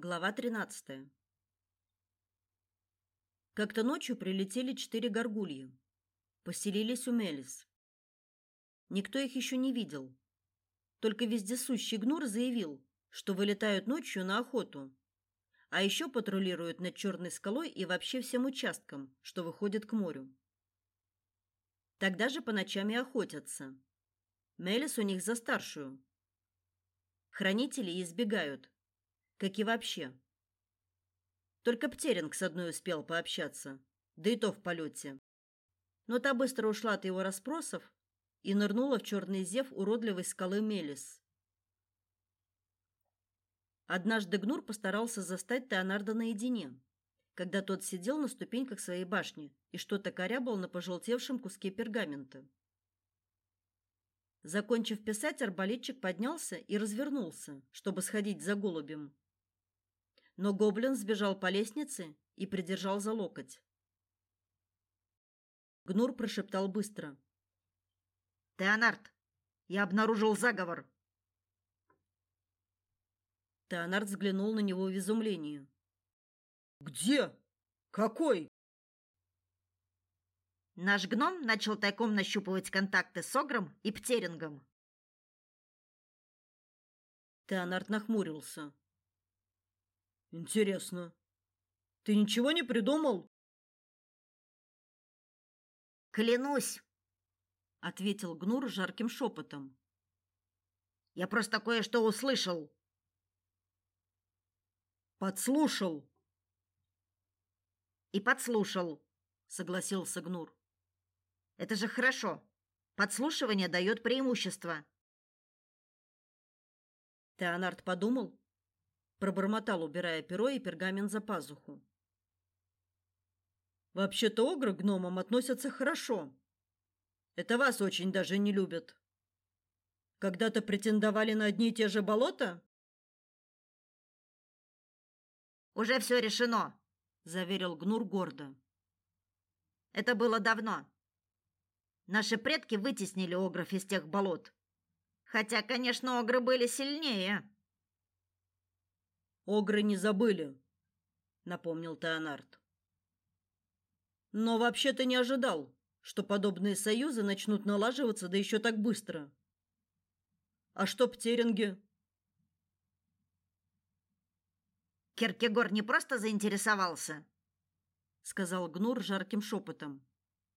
Глава 13. Как-то ночью прилетели четыре горгульи. Поселились у Мелис. Никто их еще не видел. Только вездесущий Гнур заявил, что вылетают ночью на охоту, а еще патрулируют над Черной скалой и вообще всем участком, что выходит к морю. Тогда же по ночам и охотятся. Мелис у них за старшую. Хранители избегают, как и вообще. Только Птеринг с одной успел пообщаться, да и то в полете. Но та быстро ушла от его расспросов и нырнула в черный зев уродливой скалы Мелис. Однажды Гнур постарался застать Теонарда наедине, когда тот сидел на ступеньках своей башни и что-то корябал на пожелтевшем куске пергамента. Закончив писать, арбалетчик поднялся и развернулся, чтобы сходить за голубем но гоблин сбежал по лестнице и придержал за локоть. Гнур прошептал быстро: "Теонард, я обнаружил заговор". Теонард взглянул на него в изумлении. "Где? Какой?" Наш гном начал тайком нащупывать контакты с Огром и Птерингом. Теонард нахмурился. Интересно. Ты ничего не придумал? Клянусь, ответил Гнур жарким шепотом. Я просто кое-что услышал. Подслушал. И подслушал, согласился Гнур. Это же хорошо. Подслушивание дает преимущество. Теонард подумал пробормотал, убирая перо и пергамент за пазуху. Вообще-то огры к гномам относятся хорошо. Это вас очень даже не любят. Когда-то претендовали на одни и те же болота? Уже все решено, заверил Гнур гордо. Это было давно. Наши предки вытеснили огров из тех болот. Хотя, конечно, огры были сильнее. Огры не забыли, напомнил Теонард. Но вообще-то не ожидал, что подобные союзы начнут налаживаться да еще так быстро. А что Птеринги? Киркегор не просто заинтересовался, сказал Гнур жарким шепотом,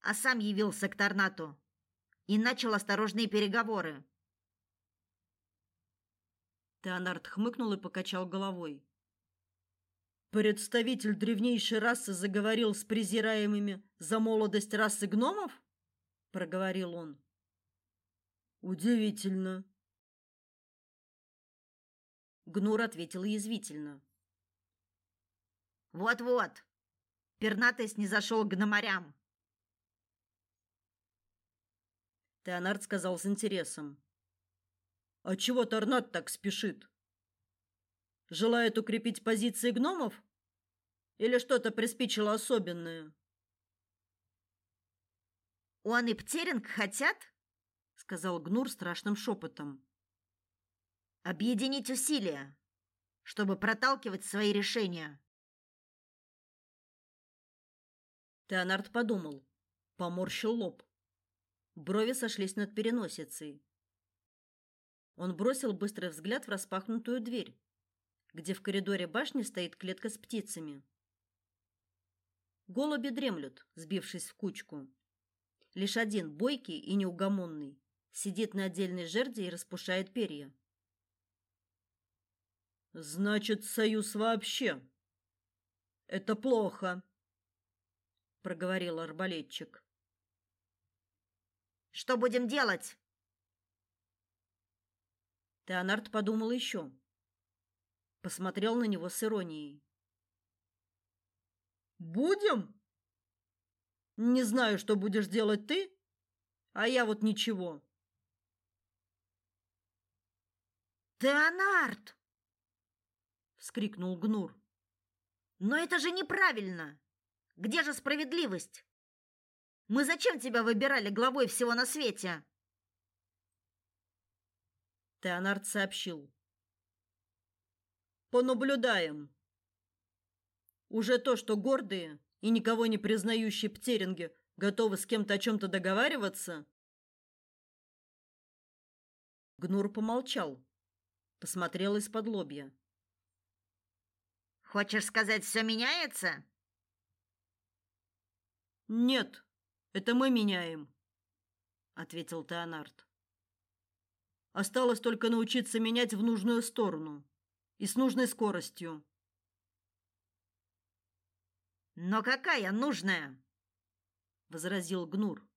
а сам явился к Торнату и начал осторожные переговоры. Теонард хмыкнул и покачал головой. Представитель древнейшей расы заговорил с презираемыми за молодость расы гномов? проговорил он. Удивительно. Гнур ответил язвительно. Вот-вот. Пернатый снизошел к гномарям. Теонард сказал с интересом. А чего Торнат так спешит? Желает укрепить позиции гномов? Или что-то приспичило особенное? Он и Птеринг хотят, сказал Гнур страшным шепотом. Объединить усилия, чтобы проталкивать свои решения. Теонард подумал, поморщил лоб. Брови сошлись над переносицей. Он бросил быстрый взгляд в распахнутую дверь, где в коридоре башни стоит клетка с птицами. Голуби дремлют, сбившись в кучку. Лишь один, бойкий и неугомонный, сидит на отдельной жерди и распушает перья. Значит, союз вообще. Это плохо, проговорил арбалетчик. Что будем делать? Теонард подумал еще. Посмотрел на него с иронией. Будем? Не знаю, что будешь делать ты, а я вот ничего. Теонард! вскрикнул Гнур. Но это же неправильно. Где же справедливость? Мы зачем тебя выбирали главой всего на свете? Теонард сообщил. Понаблюдаем. Уже то, что гордые и никого не признающие птеринги готовы с кем-то о чем то договариваться. Гнур помолчал, посмотрел из-под лобья. Хочешь сказать, все меняется? Нет, это мы меняем, ответил Теонард. Осталось только научиться менять в нужную сторону и с нужной скоростью. Но какая нужная? возразил Гнур.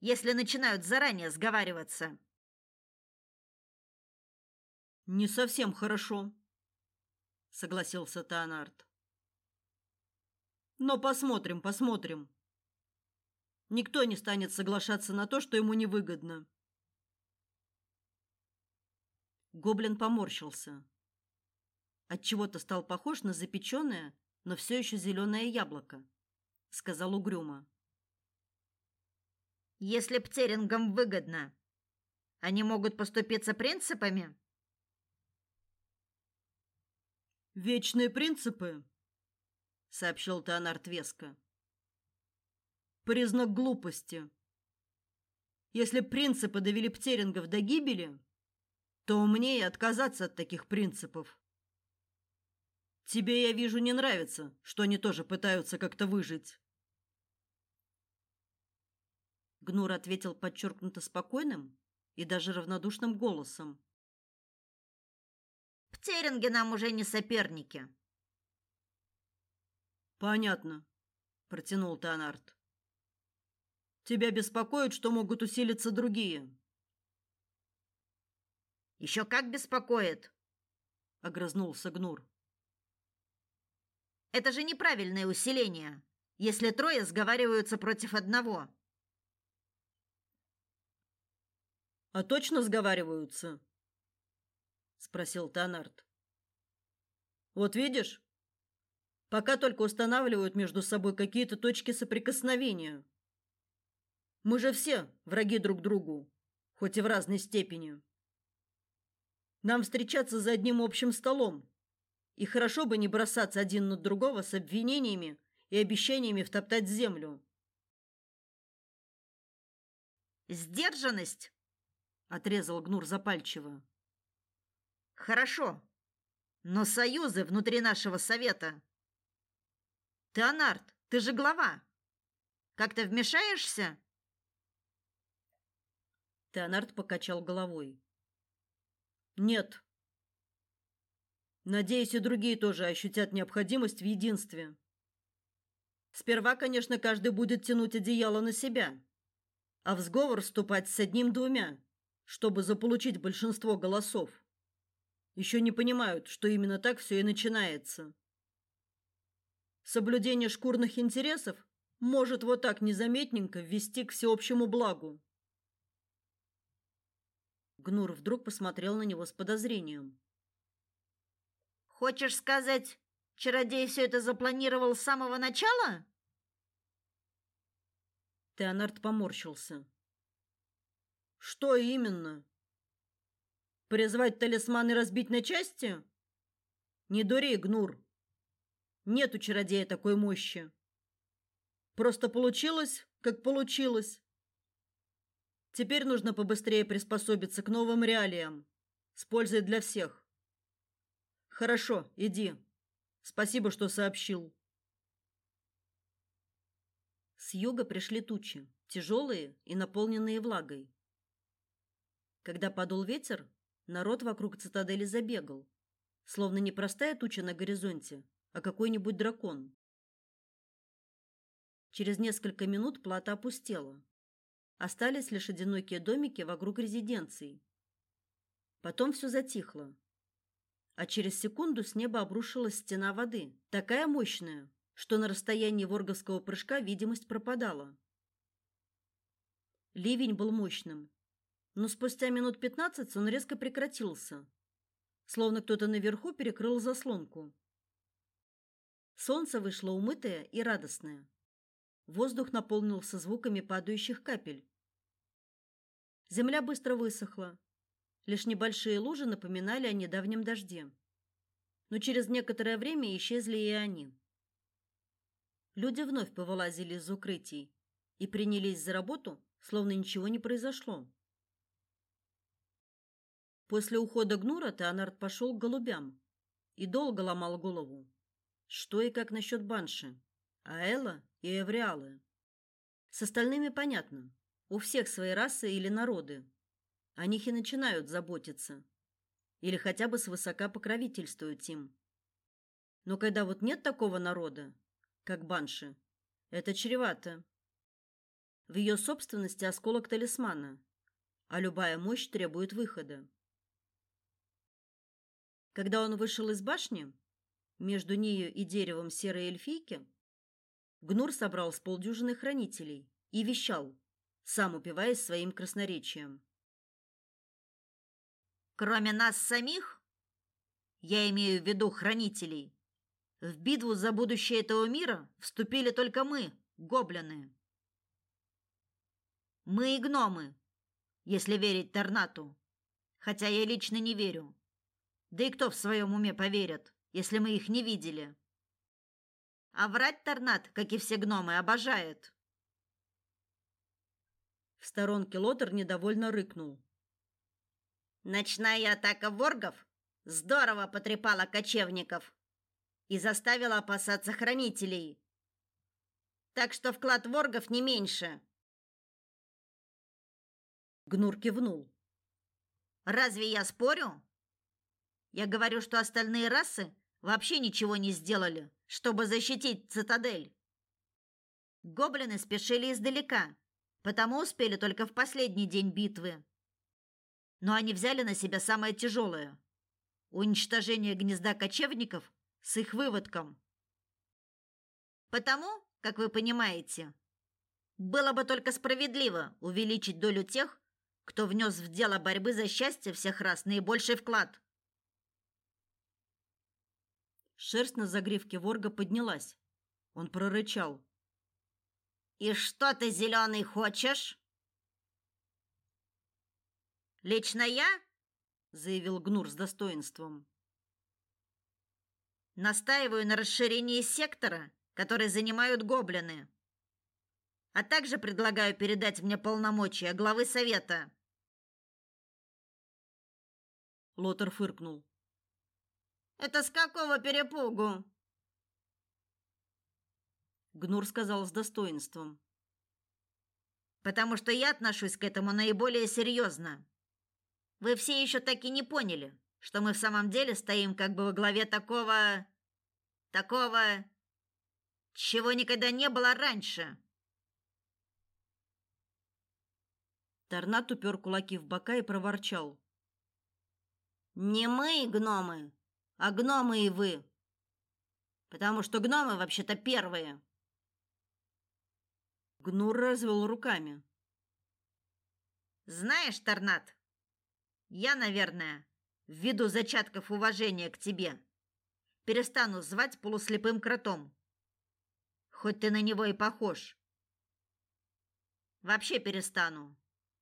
Если начинают заранее сговариваться. Не совсем хорошо, согласился Танарт. Но посмотрим, посмотрим. Никто не станет соглашаться на то, что ему невыгодно. Гоблин поморщился. От чего-то стал похож на запеченное, но все еще зеленое яблоко, сказал угрюмо. Если птерингам выгодно, они могут поступиться принципами. Вечные принципы, сообщил Теонард веско. Признак глупости. Если принципы довели птерингов до гибели, то умнее отказаться от таких принципов. Тебе, я вижу, не нравится, что они тоже пытаются как-то выжить. Гнур ответил подчеркнуто спокойным и даже равнодушным голосом. Птеринги нам уже не соперники. Понятно, протянул Танарт. Тебя беспокоит, что могут усилиться другие. Еще как беспокоит, огрызнулся Гнур. Это же неправильное усиление, если трое сговариваются против одного. А точно сговариваются? спросил Танарт. Вот видишь? Пока только устанавливают между собой какие-то точки соприкосновения. Мы же все враги друг другу, хоть и в разной степени. Нам встречаться за одним общим столом, и хорошо бы не бросаться один на другого с обвинениями и обещаниями втоптать землю. Сдержанность, отрезал Гнур запальчиво. Хорошо. Но союзы внутри нашего совета. Теонард, ты же глава. Как ты вмешаешься? Теонард покачал головой. Нет. Надеюсь, и другие тоже ощутят необходимость в единстве. Сперва, конечно, каждый будет тянуть одеяло на себя, а в сговор вступать с одним-двумя, чтобы заполучить большинство голосов. Еще не понимают, что именно так все и начинается. Соблюдение шкурных интересов может вот так незаметненько ввести к всеобщему благу. Гнур вдруг посмотрел на него с подозрением. Хочешь сказать, чародей все это запланировал с самого начала? Теонард поморщился. Что именно? Призвать талисман и разбить на части? Не дури, Гнур. Нет у чародея такой мощи. Просто получилось, как получилось. Теперь нужно побыстрее приспособиться к новым реалиям, с пользой для всех. Хорошо, иди. Спасибо, что сообщил. С юга пришли тучи, тяжелые и наполненные влагой. Когда подул ветер, народ вокруг цитадели забегал, словно не простая туча на горизонте, а какой-нибудь дракон. Через несколько минут плата опустела. Остались лишь одинокие домики вокруг резиденций. Потом все затихло а через секунду с неба обрушилась стена воды, такая мощная, что на расстоянии ворговского прыжка видимость пропадала. Ливень был мощным, но спустя минут пятнадцать он резко прекратился, словно кто-то наверху перекрыл заслонку. Солнце вышло умытое и радостное. Воздух наполнился звуками падающих капель. Земля быстро высохла, Лишь небольшие лужи напоминали о недавнем дожде. но через некоторое время исчезли и они. Люди вновь повылазили из укрытий и принялись за работу, словно ничего не произошло. После ухода Гнура Теонард пошел к голубям и долго ломал голову. Что и как насчет Банши, Аэла и Эвриалы. С остальными понятно. У всех свои расы или народы. О них и начинают заботиться. Или хотя бы свысока покровительствуют им. Но когда вот нет такого народа, как Банши, это чревато. В ее собственности осколок талисмана, а любая мощь требует выхода. Когда он вышел из башни, между нею и деревом серой эльфийки, Гнур собрал с полдюжины хранителей и вещал, сам упиваясь своим красноречием. Кроме нас самих, я имею в виду хранителей, в битву за будущее этого мира вступили только мы, гоблины. Мы и гномы, если верить Торнату. Хотя я лично не верю. Да и кто в своем уме поверит, если мы их не видели? А врать Торнат, как и все гномы, обожает. В сторонке Лотер недовольно рыкнул. Ночная атака воргов здорово потрепала кочевников и заставила опасаться хранителей. Так что вклад воргов не меньше. Гнур кивнул. Разве я спорю? Я говорю, что остальные расы вообще ничего не сделали, чтобы защитить цитадель. Гоблины спешили издалека, потому успели только в последний день битвы. Но они взяли на себя самое тяжелое – уничтожение гнезда кочевников с их выводком. Потому, как вы понимаете, было бы только справедливо увеличить долю тех, кто внес в дело борьбы за счастье всех рас наибольший вклад. Шерсть на загривке ворга поднялась. Он прорычал: "И что ты, зеленый, хочешь?" "Лично я", заявил Гнур с достоинством. "Настаиваю на расширении сектора, который занимают гоблины. А также предлагаю передать мне полномочия главы совета". Лотер фыркнул. Это с какого перепугу? Гнур сказал с достоинством. Потому что я отношусь к этому наиболее серьезно. Вы все еще так и не поняли, что мы в самом деле стоим как бы во главе такого такого чего никогда не было раньше. Торнат упер кулаки в бока и проворчал: "Не мы, гномы, а гномы и вы. Потому что гномы вообще-то первые. Гнур развел руками. Знаешь, Торнат, я, наверное, ввиду зачатков уважения к тебе, перестану звать полуслепым кротом. Хоть ты на него и похож. Вообще перестану.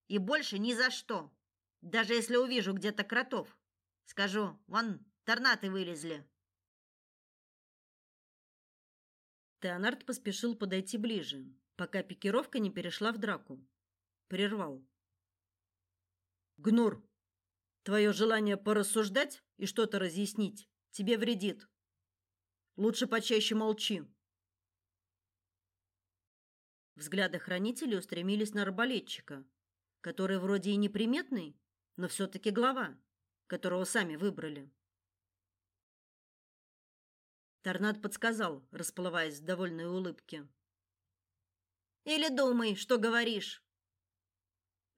И больше ни за что. Даже если увижу где-то кротов, скажу: "Вон Торнаты вылезли. Теонард поспешил подойти ближе, пока пикировка не перешла в драку. Прервал. Гнур, твое желание порассуждать и что-то разъяснить тебе вредит. Лучше почаще молчи. Взгляды хранителей устремились на арбалетчика, который вроде и неприметный, но все таки глава, которого сами выбрали. Торнад подсказал, расплываясь в довольной улыбке. Или думай, что говоришь.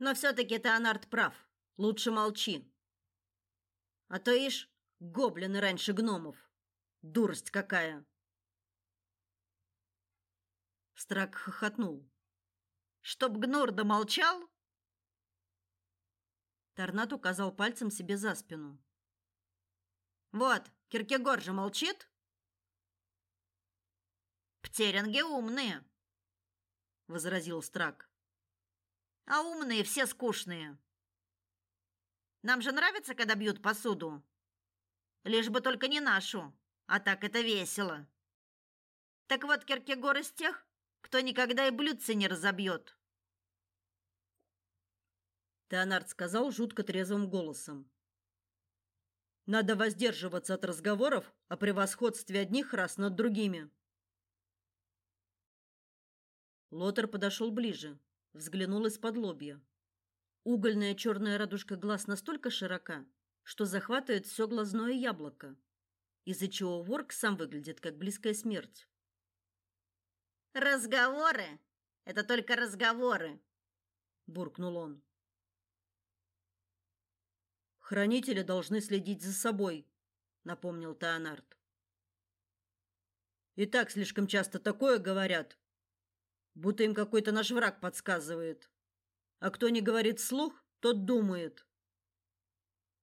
Но все таки Теонард прав. Лучше молчи. А то ишь, гоблины раньше гномов. Дурость какая. Страк хохотнул. Чтоб Гнур домолчал? Торнад указал пальцем себе за спину. Вот, Киркегор же молчит. Птеринги умные, возразил Страк. А умные все скучные. Нам же нравится, когда бьют посуду. Лишь бы только не нашу. А так это весело. Так вот, Киркегор из тех, кто никогда и блюдце не разобьет. Теонард сказал жутко трезвым голосом. Надо воздерживаться от разговоров о превосходстве одних рас над другими. Лотер подошел ближе, взглянул из-под лобья. Угольная черная радужка глаз настолько широка, что захватывает все глазное яблоко, из-за чего ворк сам выглядит как близкая смерть. Разговоры это только разговоры, буркнул он. Хранители должны следить за собой, напомнил Теонард. И так слишком часто такое говорят, будто им какой-то наш враг подсказывает. А кто не говорит вслух, тот думает.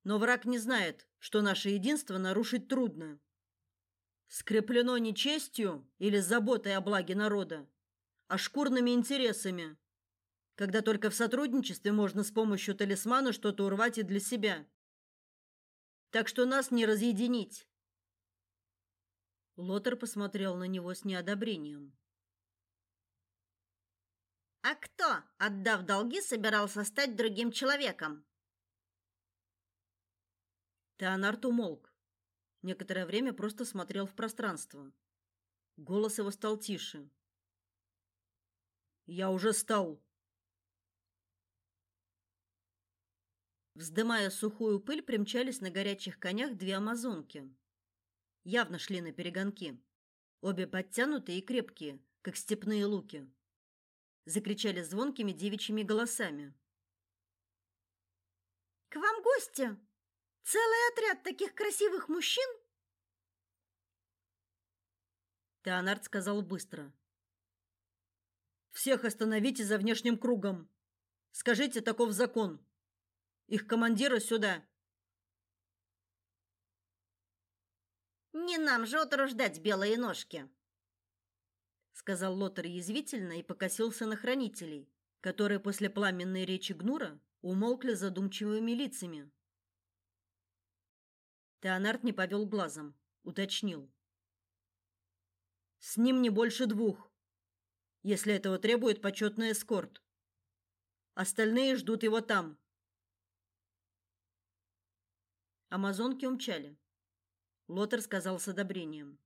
Но враг не знает, что наше единство нарушить трудно. Скреплено не честью или заботой о благе народа, а шкурными интересами, когда только в сотрудничестве можно с помощью талисмана что-то урвать и для себя. Так что нас не разъединить. Лотер посмотрел на него с неодобрением. А кто, отдав долги, собирался стать другим человеком? Теонард умолк. Некоторое время просто смотрел в пространство. Голос его стал тише. Я уже стал. Вздымая сухую пыль, примчались на горячих конях две амазонки. Явно шли на перегонки. Обе подтянутые и крепкие, как степные луки закричали звонкими девичьими голосами. К вам гости. Целый отряд таких красивых мужчин? Теонард сказал быстро. Всех остановите за внешним кругом. Скажите, таков закон. Их командира сюда. Не нам же утруждать белые ножки сказал Лотер язвительно и покосился на хранителей, которые после пламенной речи Гнура умолкли задумчивыми лицами. Теонард не повел глазом, уточнил: "С ним не больше двух, если этого требует почетный эскорт. Остальные ждут его там". Амазонки умчали. Лотер сказал с одобрением: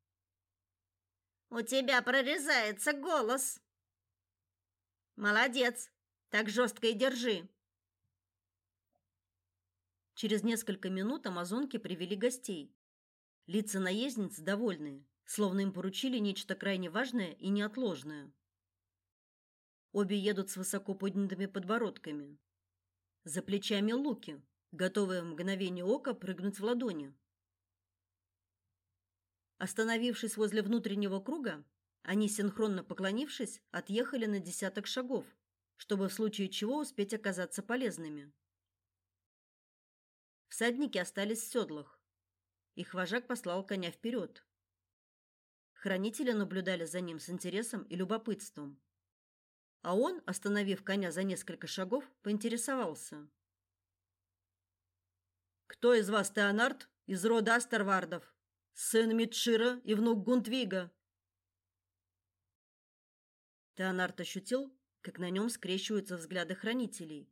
у тебя прорезается голос. Молодец. Так жестко и держи. Через несколько минут амазонки привели гостей. Лица наездниц довольные, словно им поручили нечто крайне важное и неотложное. Обе едут с высоко поднятыми подбородками. За плечами луки, готовые в мгновение ока прыгнуть в ладони. Остановившись возле внутреннего круга, они синхронно поклонившись, отъехали на десяток шагов, чтобы в случае чего успеть оказаться полезными. Всадники остались в седлах. Их вожак послал коня вперед. Хранители наблюдали за ним с интересом и любопытством. А он, остановив коня за несколько шагов, поинтересовался: "Кто из вас Теонард из рода Астервардов?" Сын Митшира и внук Гунтвига. Теонард ощутил, как на нем скрещиваются взгляды хранителей.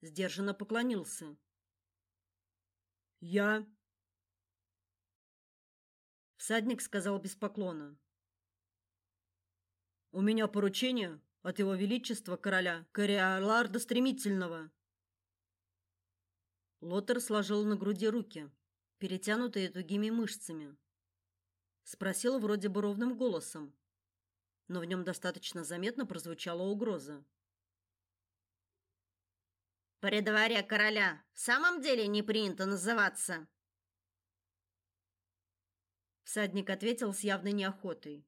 Сдержанно поклонился. Я Всадник сказал без поклона: У меня поручение от его величества короля Кориаларда стремительного. Лотер сложил на груди руки перетянутые тугими мышцами. Спросил вроде бы ровным голосом, но в нем достаточно заметно прозвучала угроза. При дворе короля в самом деле не принято называться. Всадник ответил с явной неохотой.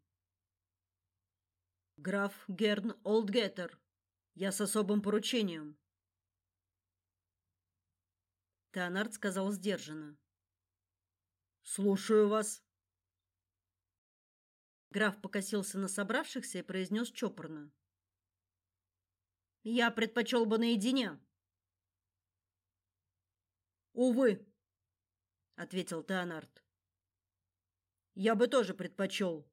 Граф Герн Олдгеттер. Я с особым поручением. Теонард сказал сдержанно: Слушаю вас. Граф покосился на собравшихся и произнес чопорно: Я предпочел бы наедине. Увы, ответил Теонард. я бы тоже предпочел.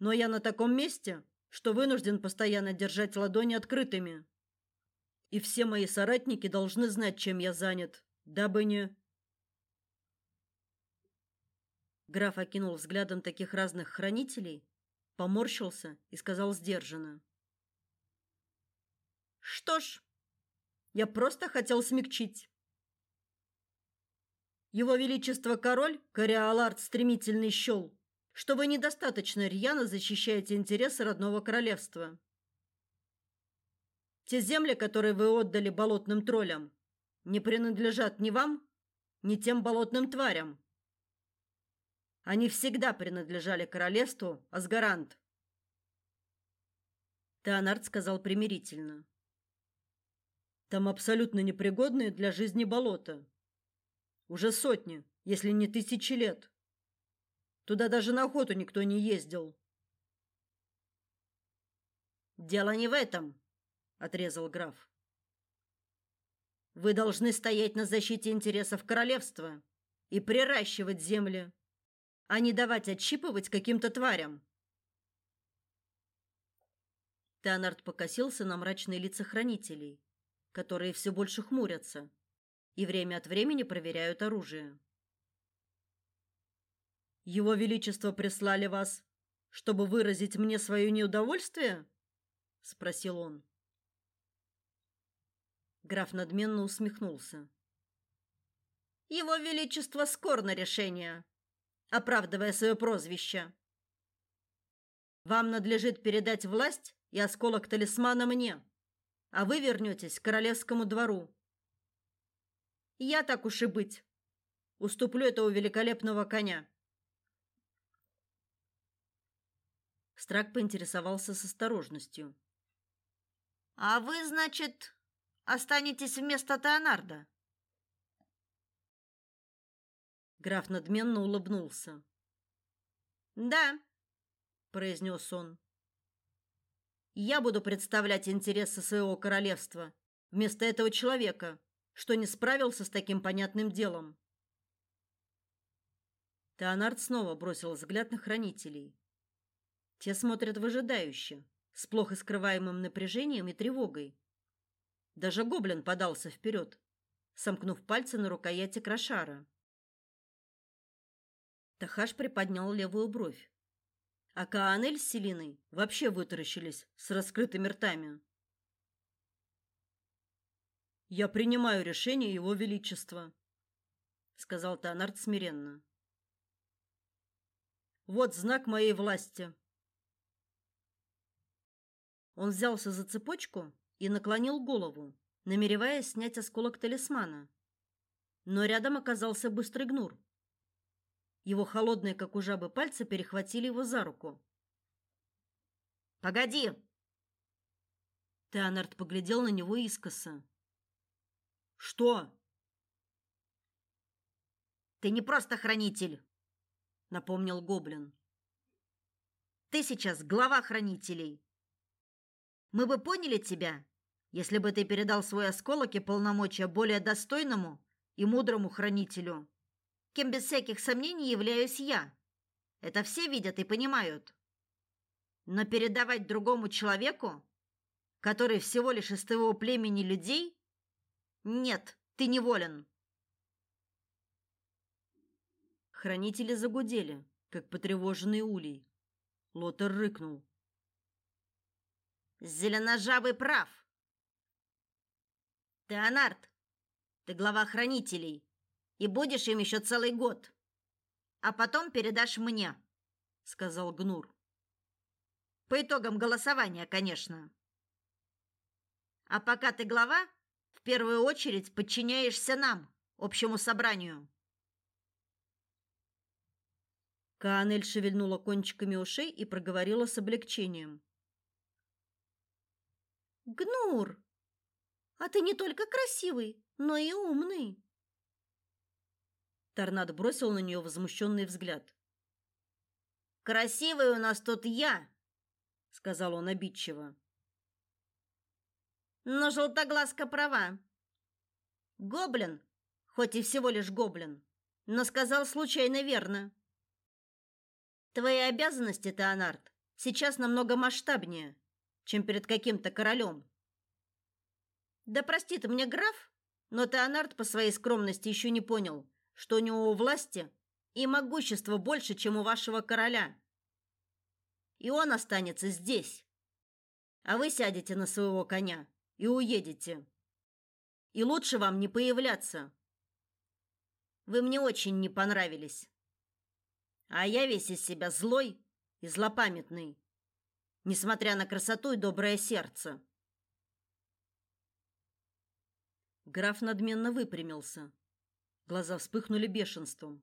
Но я на таком месте, что вынужден постоянно держать ладони открытыми. И все мои соратники должны знать, чем я занят, дабы не Граф окинул взглядом таких разных хранителей, поморщился и сказал сдержанно: "Что ж, я просто хотел смягчить. Его величество король Кориалард стремительный щел, что вы недостаточно рьяно защищаете интересы родного королевства. Те земли, которые вы отдали болотным троллям, не принадлежат ни вам, ни тем болотным тварям. Они всегда принадлежали королевству Асгарант. Теонард сказал примирительно. Там абсолютно непригодные для жизни болота. Уже сотни, если не тысячи лет. Туда даже на охоту никто не ездил. Дело не в этом, отрезал граф. Вы должны стоять на защите интересов королевства и приращивать земли, а не давать отщипывать каким-то тварям. Теонард покосился на мрачные лица хранителей, которые все больше хмурятся и время от времени проверяют оружие. Его величество прислали вас, чтобы выразить мне свое неудовольствие? спросил он. Граф надменно усмехнулся. Его величество скор на решение, оправдывая свое прозвище. Вам надлежит передать власть и осколок талисмана мне, а вы вернетесь к королевскому двору. Я так уж и быть, уступлю этого великолепного коня. Страк поинтересовался с осторожностью. А вы, значит, останетесь вместо Теонарда? Граф надменно улыбнулся. Да, произнес он. Я буду представлять интересы своего королевства вместо этого человека, что не справился с таким понятным делом. Теонард снова бросил взгляд на хранителей. Те смотрят выжидающе, с плохо скрываемым напряжением и тревогой. Даже гоблин подался вперед, сомкнув пальцы на рукояти крошара. Тахаш приподнял левую бровь. А Каанель с Селиной вообще вытаращились с раскрытыми ртами. «Я принимаю решение Его Величества», — сказал Танард смиренно. «Вот знак моей власти». Он взялся за цепочку и наклонил голову, намереваясь снять осколок талисмана. Но рядом оказался быстрый гнур. Его холодные, как у жабы, пальцы перехватили его за руку. «Погоди!» Теонард поглядел на него искоса. «Что?» «Ты не просто хранитель!» — напомнил Гоблин. «Ты сейчас глава хранителей. Мы бы поняли тебя, если бы ты передал свой осколок и полномочия более достойному и мудрому хранителю, кем без всяких сомнений являюсь я. Это все видят и понимают. Но передавать другому человеку, который всего лишь из твоего племени людей, нет, ты не волен. Хранители загудели, как потревоженный улей. Лотер рыкнул. Зеленожабый прав. Теонард, ты глава хранителей и будешь им еще целый год. А потом передашь мне, сказал Гнур. По итогам голосования, конечно. А пока ты глава, в первую очередь подчиняешься нам, общему собранию. Канель шевельнула кончиками ушей и проговорила с облегчением. Гнур, а ты не только красивый, но и умный. Торнадо бросил на нее возмущенный взгляд. Красивый у нас тут я, сказал он обидчиво. Но желтоглазка права. Гоблин, хоть и всего лишь гоблин, но сказал случайно верно. Твои обязанности, Теонард, сейчас намного масштабнее, чем перед каким-то королем. Да простит мне граф, но Теонард по своей скромности еще не понял, что у него власти и могущества больше, чем у вашего короля. И он останется здесь. А вы сядете на своего коня и уедете. И лучше вам не появляться. Вы мне очень не понравились. А я весь из себя злой и злопамятный, несмотря на красоту и доброе сердце. Граф надменно выпрямился. Глаза вспыхнули бешенством.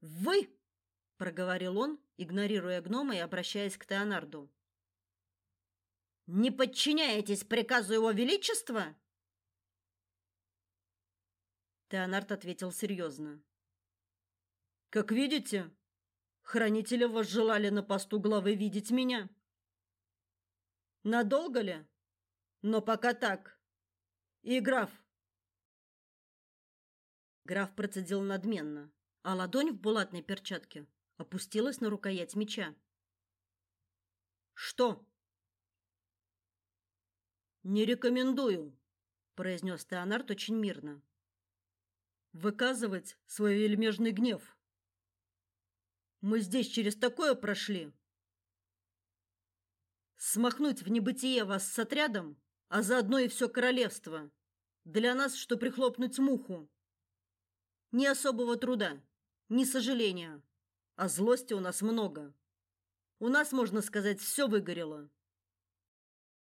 «Вы!» — проговорил он, игнорируя гнома и обращаясь к Теонарду. «Не подчиняетесь приказу его величества?» Теонард ответил серьезно. «Как видите, хранители возжелали на посту главы видеть меня. Надолго ли? Но пока так. И граф. Граф процедил надменно, а ладонь в булатной перчатке опустилась на рукоять меча. Что? Не рекомендую, произнес Теонард очень мирно. Выказывать свой вельмежный гнев. Мы здесь через такое прошли. Смахнуть в небытие вас с отрядом а заодно и все королевство. Для нас, что прихлопнуть муху. Ни особого труда, ни сожаления, а злости у нас много. У нас, можно сказать, все выгорело.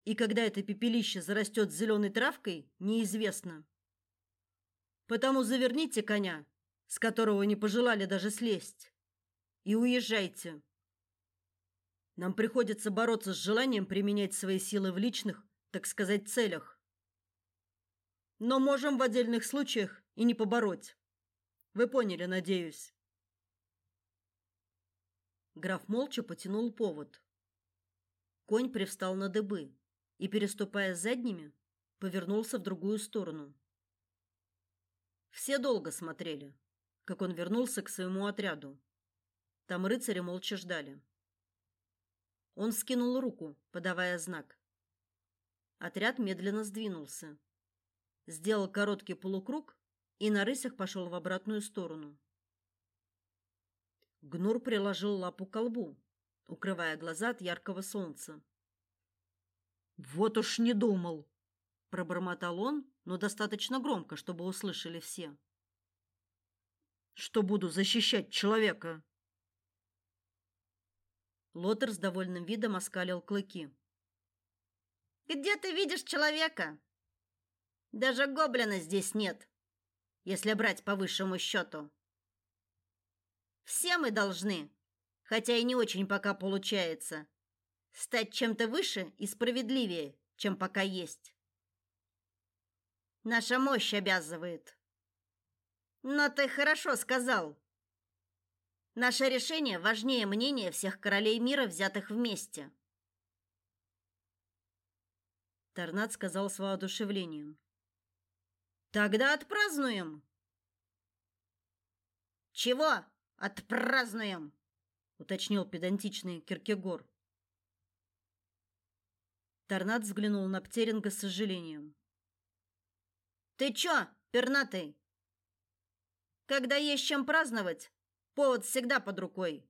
И когда это пепелище зарастет зеленой травкой, неизвестно. Потому заверните коня, с которого не пожелали даже слезть, и уезжайте. Нам приходится бороться с желанием применять свои силы в личных так сказать, целях. Но можем в отдельных случаях и не побороть. Вы поняли, надеюсь. Граф молча потянул повод. Конь привстал на дыбы и, переступая задними, повернулся в другую сторону. Все долго смотрели, как он вернулся к своему отряду. Там рыцари молча ждали. Он скинул руку, подавая знак. Отряд медленно сдвинулся. Сделал короткий полукруг и на рысях пошел в обратную сторону. Гнур приложил лапу к колбу, укрывая глаза от яркого солнца. Вот уж не думал, пробормотал он, но достаточно громко, чтобы услышали все. Что буду защищать человека? Лотер с довольным видом оскалил клыки. Где ты видишь человека? Даже гоблина здесь нет, если брать по высшему счету. Все мы должны, хотя и не очень пока получается, стать чем-то выше и справедливее, чем пока есть. Наша мощь обязывает. Но ты хорошо сказал. Наше решение важнее мнения всех королей мира, взятых вместе. Торнад сказал с воодушевлением. Тогда отпразднуем. Чего? Отпразднуем, уточнил педантичный Киркегор. Торнад взглянул на Птеринга с сожалением. Ты чё, пернатый? Когда есть чем праздновать, повод всегда под рукой.